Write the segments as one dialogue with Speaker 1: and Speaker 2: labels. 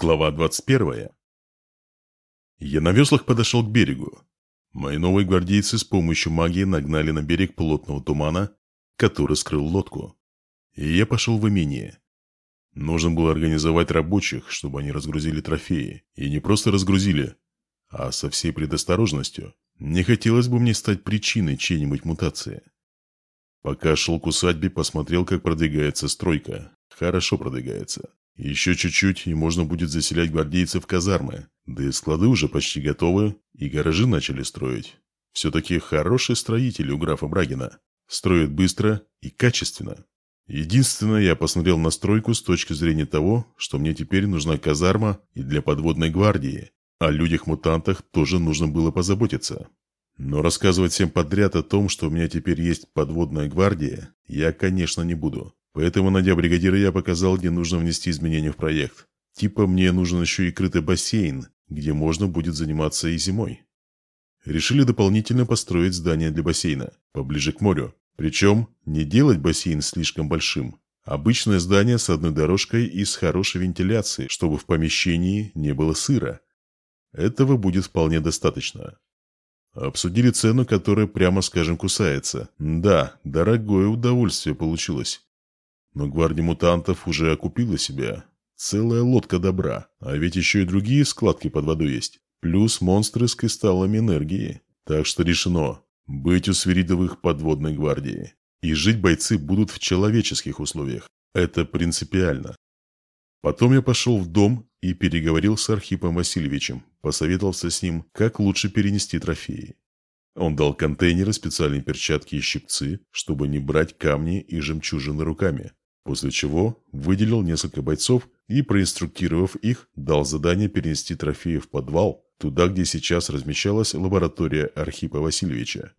Speaker 1: Глава 21. Я на веслах подошел к берегу. Мои новые гвардейцы с помощью магии нагнали на берег плотного тумана, который скрыл лодку. И я пошел в имение. Нужно было организовать рабочих, чтобы они разгрузили трофеи. И не просто разгрузили, а со всей предосторожностью. Не хотелось бы мне стать причиной чьей-нибудь мутации. Пока шел к усадьбе, посмотрел, как продвигается стройка. Хорошо продвигается. Еще чуть-чуть, и можно будет заселять гвардейцев в казармы. Да и склады уже почти готовы, и гаражи начали строить. Все-таки хороший строитель у графа Брагина. Строит быстро и качественно. Единственное, я посмотрел на стройку с точки зрения того, что мне теперь нужна казарма и для подводной гвардии. О людях-мутантах тоже нужно было позаботиться. Но рассказывать всем подряд о том, что у меня теперь есть подводная гвардия, я, конечно, не буду. Поэтому, найдя бригадира, я показал, где нужно внести изменения в проект. Типа мне нужен еще и крытый бассейн, где можно будет заниматься и зимой. Решили дополнительно построить здание для бассейна, поближе к морю. Причем не делать бассейн слишком большим. Обычное здание с одной дорожкой и с хорошей вентиляцией, чтобы в помещении не было сыра. Этого будет вполне достаточно. Обсудили цену, которая, прямо скажем, кусается. Да, дорогое удовольствие получилось. Но гвардия мутантов уже окупила себя. Целая лодка добра. А ведь еще и другие складки под водой есть. Плюс монстры с кристаллами энергии. Так что решено. Быть у свиридовых подводной гвардии. И жить бойцы будут в человеческих условиях. Это принципиально. Потом я пошел в дом и переговорил с Архипом Васильевичем, посоветовался с ним, как лучше перенести трофеи. Он дал контейнеры, специальные перчатки и щипцы, чтобы не брать камни и жемчужины руками. После чего выделил несколько бойцов и, проинструктировав их, дал задание перенести трофеи в подвал, туда, где сейчас размещалась лаборатория Архипа Васильевича.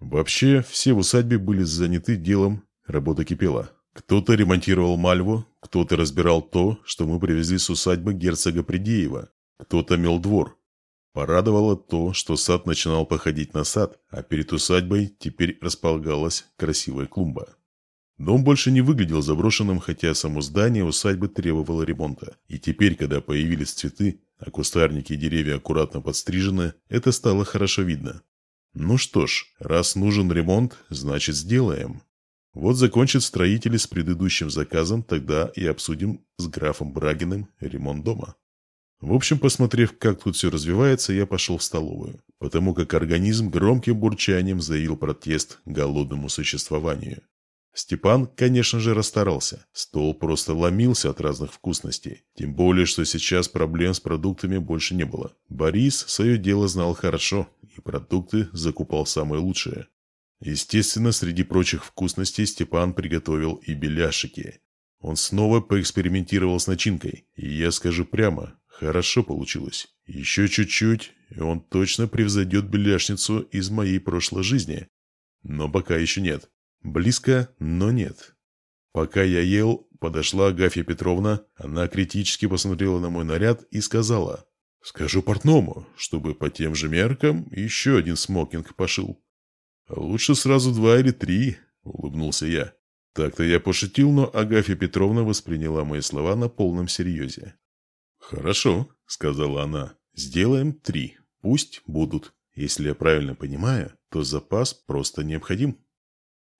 Speaker 1: Вообще, все в усадьбе были заняты делом, работа кипела. Кто-то ремонтировал мальву, кто-то разбирал то, что мы привезли с усадьбы герцога Придеева, кто-то мел двор. Порадовало то, что сад начинал походить на сад, а перед усадьбой теперь располагалась красивая клумба. Дом больше не выглядел заброшенным, хотя само здание усадьбы требовало ремонта. И теперь, когда появились цветы, а кустарники и деревья аккуратно подстрижены, это стало хорошо видно. Ну что ж, раз нужен ремонт, значит сделаем. Вот закончат строители с предыдущим заказом, тогда и обсудим с графом Брагиным ремонт дома. В общем, посмотрев, как тут все развивается, я пошел в столовую, потому как организм громким бурчанием заявил протест голодному существованию. Степан, конечно же, расстарался. Стол просто ломился от разных вкусностей. Тем более, что сейчас проблем с продуктами больше не было. Борис свое дело знал хорошо, и продукты закупал самые лучшие. Естественно, среди прочих вкусностей Степан приготовил и беляшики. Он снова поэкспериментировал с начинкой. И я скажу прямо, хорошо получилось. Еще чуть-чуть, и он точно превзойдет беляшницу из моей прошлой жизни. Но пока еще нет. Близко, но нет. Пока я ел, подошла Агафья Петровна, она критически посмотрела на мой наряд и сказала, «Скажу портному, чтобы по тем же меркам еще один смокинг пошил». «Лучше сразу два или три», — улыбнулся я. Так-то я пошутил, но Агафья Петровна восприняла мои слова на полном серьезе. «Хорошо», — сказала она, — «сделаем три. Пусть будут. Если я правильно понимаю, то запас просто необходим».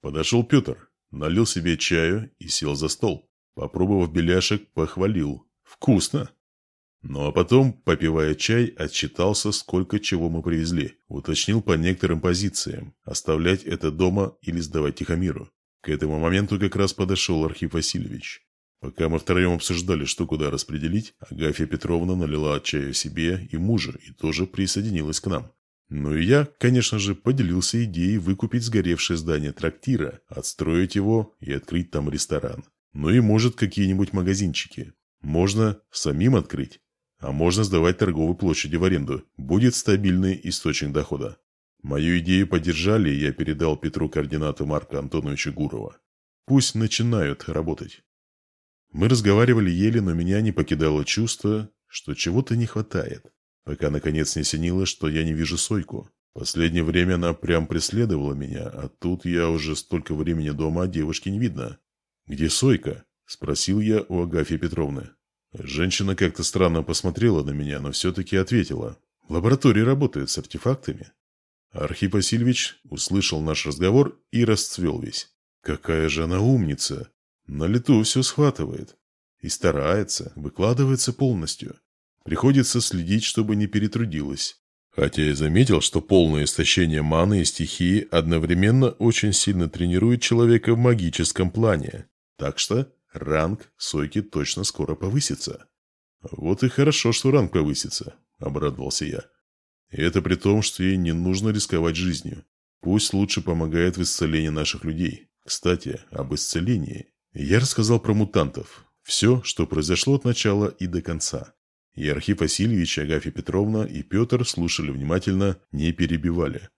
Speaker 1: Подошел Петр, налил себе чаю и сел за стол. Попробовав беляшек, похвалил. «Вкусно!» Ну а потом, попивая чай, отчитался, сколько чего мы привезли. Уточнил по некоторым позициям, оставлять это дома или сдавать Тихомиру. К этому моменту как раз подошел Архип Васильевич. Пока мы втроем обсуждали, что куда распределить, Агафья Петровна налила чаю себе и мужа и тоже присоединилась к нам. Ну и я, конечно же, поделился идеей выкупить сгоревшее здание трактира, отстроить его и открыть там ресторан. Ну и, может, какие-нибудь магазинчики. Можно самим открыть, а можно сдавать торговые площади в аренду. Будет стабильный источник дохода. Мою идею поддержали, и я передал Петру координаты Марка Антоновича Гурова. Пусть начинают работать. Мы разговаривали еле, но меня не покидало чувство, что чего-то не хватает. Пока наконец не осенило, что я не вижу Сойку. Последнее время она прям преследовала меня, а тут я уже столько времени дома, а девушки не видно. «Где Сойка?» – спросил я у Агафьи Петровны. Женщина как-то странно посмотрела на меня, но все-таки ответила. В лаборатории работают с артефактами. Архип Васильевич услышал наш разговор и расцвел весь. Какая же она умница! На лету все схватывает. И старается, выкладывается полностью. Приходится следить, чтобы не перетрудилась. Хотя я заметил, что полное истощение маны и стихии одновременно очень сильно тренирует человека в магическом плане. Так что ранг Сойки точно скоро повысится. Вот и хорошо, что ранг повысится, обрадовался я. И это при том, что ей не нужно рисковать жизнью. Пусть лучше помогает в исцелении наших людей. Кстати, об исцелении. Я рассказал про мутантов. Все, что произошло от начала и до конца. И Архип Васильевич, Агафья Петровна и Петр слушали внимательно, не перебивали.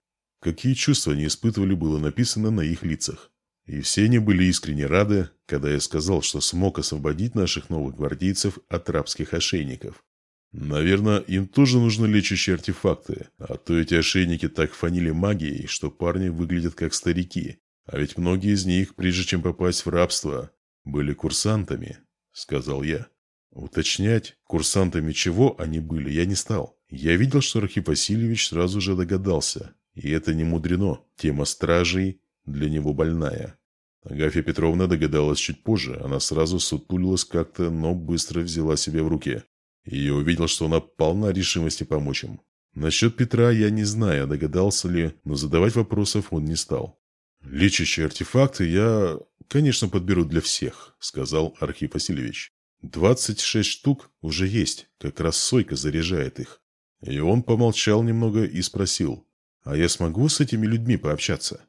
Speaker 1: Какие чувства они испытывали, было написано на их лицах. И все они были искренне рады, когда я сказал, что смог освободить наших новых гвардейцев от рабских ошейников. Наверное, им тоже нужны лечащие артефакты, а то эти ошейники так фанили магией, что парни выглядят как старики. А ведь многие из них, прежде чем попасть в рабство, были курсантами, сказал я. Уточнять, курсантами чего они были, я не стал. Я видел, что Архип Васильевич сразу же догадался. И это не мудрено. Тема стражей для него больная. Агафья Петровна догадалась чуть позже. Она сразу сутулилась как-то, но быстро взяла себя в руки. И я увидел, что она полна решимости помочь им. Насчет Петра я не знаю, догадался ли, но задавать вопросов он не стал. «Лечащие артефакты я, конечно, подберу для всех», — сказал Архип Васильевич. «Двадцать шесть штук уже есть, как раз Сойка заряжает их». И он помолчал немного и спросил, «А я смогу с этими людьми пообщаться?»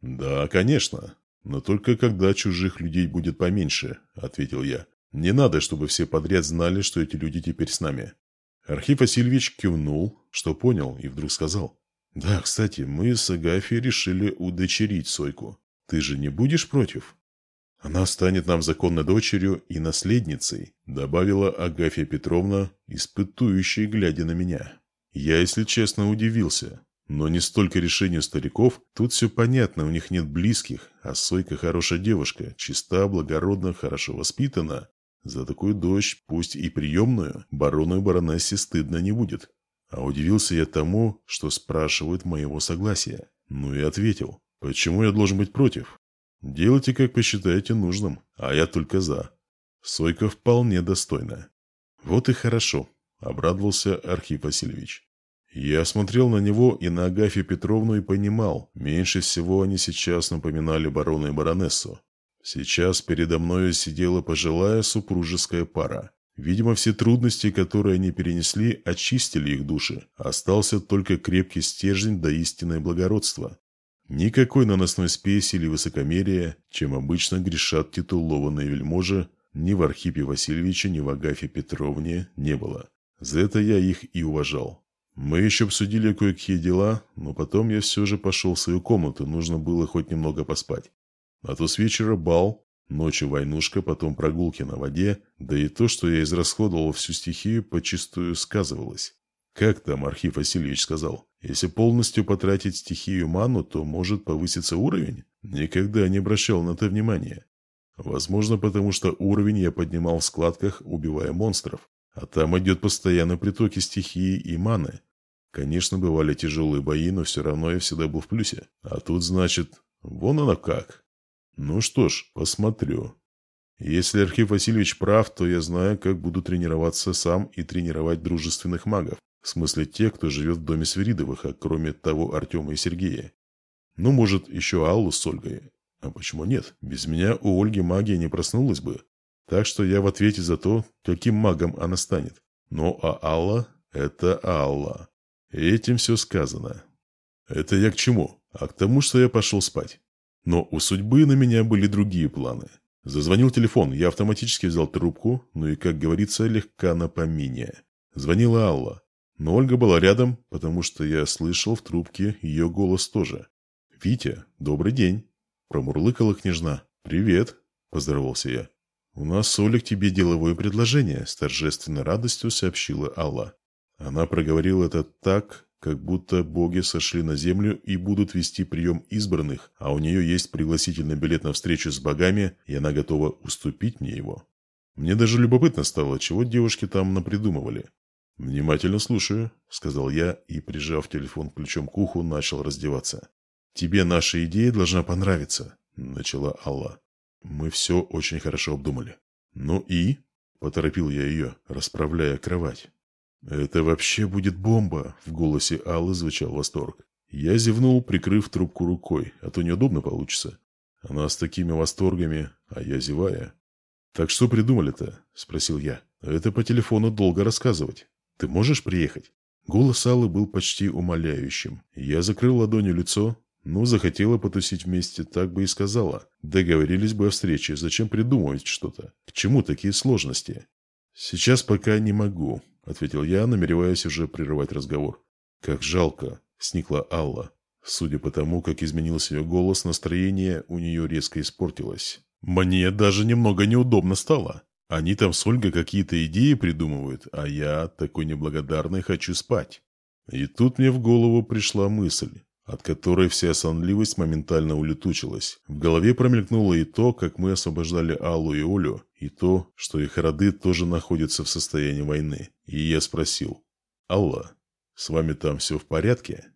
Speaker 1: «Да, конечно, но только когда чужих людей будет поменьше», — ответил я. «Не надо, чтобы все подряд знали, что эти люди теперь с нами». Архип Васильевич кивнул, что понял, и вдруг сказал. «Да, кстати, мы с Агафьей решили удочерить Сойку. Ты же не будешь против?» «Она станет нам законной дочерью и наследницей», добавила Агафья Петровна, испытующая, глядя на меня. Я, если честно, удивился. Но не столько решению стариков, тут все понятно, у них нет близких, а Сойка хорошая девушка, чиста, благородна, хорошо воспитана. За такую дочь, пусть и приемную, барону и баронессе стыдно не будет. А удивился я тому, что спрашивают моего согласия. Ну и ответил. Почему я должен быть против? Делайте, как посчитаете нужным, а я только за. Сойка вполне достойна. Вот и хорошо, обрадовался Архип Васильевич. Я смотрел на него и на Агафью Петровну и понимал, меньше всего они сейчас напоминали барона и баронессу. Сейчас передо мною сидела пожилая супружеская пара. Видимо, все трудности, которые они перенесли, очистили их души. Остался только крепкий стержень до истинное благородства. Никакой наносной спеси или высокомерия, чем обычно грешат титулованные вельможи, ни в Архипе Васильевиче, ни в Агафе Петровне не было. За это я их и уважал. Мы еще обсудили кое-какие дела, но потом я все же пошел в свою комнату, нужно было хоть немного поспать. А то с вечера бал, Ночью войнушка, потом прогулки на воде, да и то, что я израсходовал всю стихию, почистую сказывалось. Как там Архив Васильевич сказал? Если полностью потратить стихию ману, то может повыситься уровень? Никогда не обращал на это внимания. Возможно, потому что уровень я поднимал в складках, убивая монстров. А там идет постоянно притоки стихии и маны. Конечно, бывали тяжелые бои, но все равно я всегда был в плюсе. А тут, значит, вон оно как. Ну что ж, посмотрю. Если Архив Васильевич прав, то я знаю, как буду тренироваться сам и тренировать дружественных магов. В смысле тех, кто живет в доме Свиридовых, а кроме того Артема и Сергея. Ну, может, еще Аллу с Ольгой. А почему нет? Без меня у Ольги магия не проснулась бы. Так что я в ответе за то, каким магом она станет. Но а Алла – это Алла. Этим все сказано. Это я к чему? А к тому, что я пошел спать. Но у судьбы на меня были другие планы. Зазвонил телефон, я автоматически взял трубку, ну и, как говорится, легка на помине. Звонила Алла. Но Ольга была рядом, потому что я слышал в трубке ее голос тоже. «Витя, добрый день!» Промурлыкала княжна. «Привет!» – поздоровался я. «У нас Олей к тебе деловое предложение», – с торжественной радостью сообщила Алла. Она проговорила это так, как будто боги сошли на землю и будут вести прием избранных, а у нее есть пригласительный билет на встречу с богами, и она готова уступить мне его. Мне даже любопытно стало, чего девушки там напридумывали. «Внимательно слушаю», — сказал я и, прижав телефон ключом к уху, начал раздеваться. «Тебе наша идея должна понравиться», — начала Алла. «Мы все очень хорошо обдумали». «Ну и?» — поторопил я ее, расправляя кровать. «Это вообще будет бомба!» — в голосе Аллы звучал восторг. Я зевнул, прикрыв трубку рукой, а то неудобно получится. Она с такими восторгами, а я зевая. «Так что придумали-то?» — спросил я. «Это по телефону долго рассказывать. Ты можешь приехать?» Голос Аллы был почти умоляющим. Я закрыл ладонью лицо. Ну, захотела потусить вместе, так бы и сказала. Договорились бы о встрече. Зачем придумывать что-то? К чему такие сложности? «Сейчас пока не могу», — ответил я, намереваясь уже прерывать разговор. «Как жалко», — сникла Алла. Судя по тому, как изменился ее голос, настроение у нее резко испортилось. Мне даже немного неудобно стало. Они там с Ольгой какие-то идеи придумывают, а я, такой неблагодарный, хочу спать. И тут мне в голову пришла мысль, от которой вся сонливость моментально улетучилась. В голове промелькнуло и то, как мы освобождали Аллу и Олю, и то, что их роды тоже находятся в состоянии войны. И я спросил, «Алла, с вами там все в порядке?»